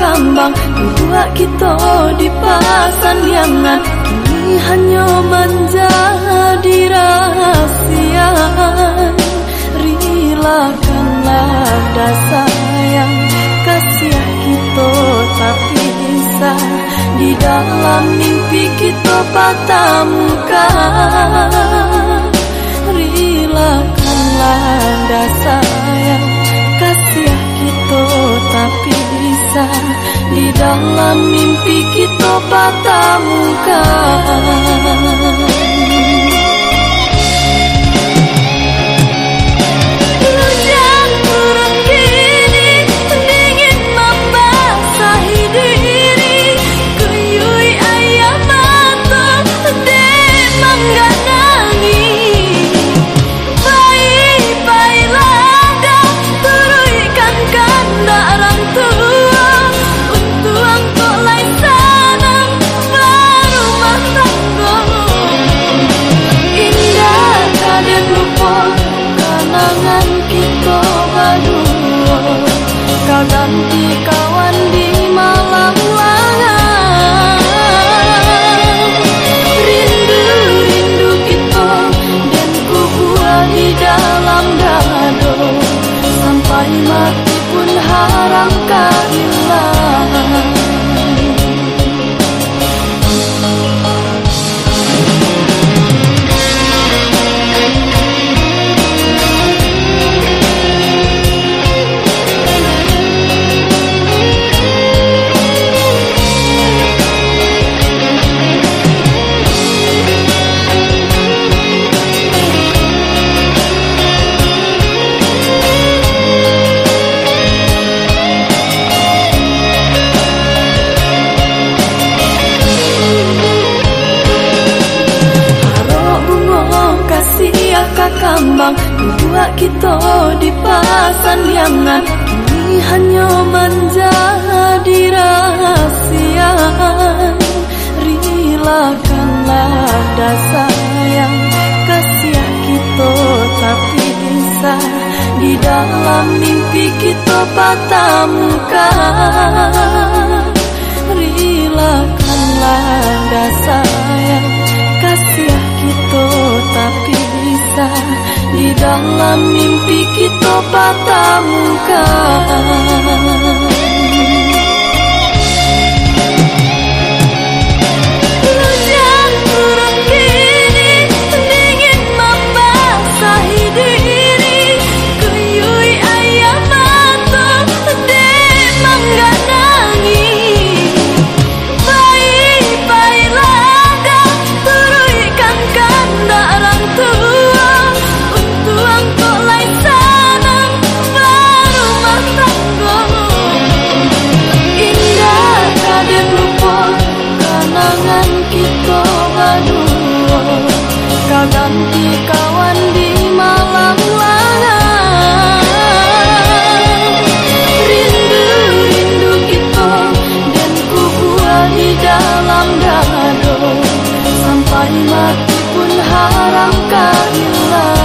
kakambang Dua kita dipasang yangan Ini hanya menjadi rahasia. Rilakanlah dasar sayang Kasih kita tapi bisa. Di dalam mimpi kita patah muka dalam mimpi kita patah muka kambang kita dipasang yangan Ini hanya menjadi rahasia. Rilakanlah dasar Kasih kita bisa Di dalam mimpi kita patah muka dalam mimpi kita patah muka kalimatku pun haram kau hilang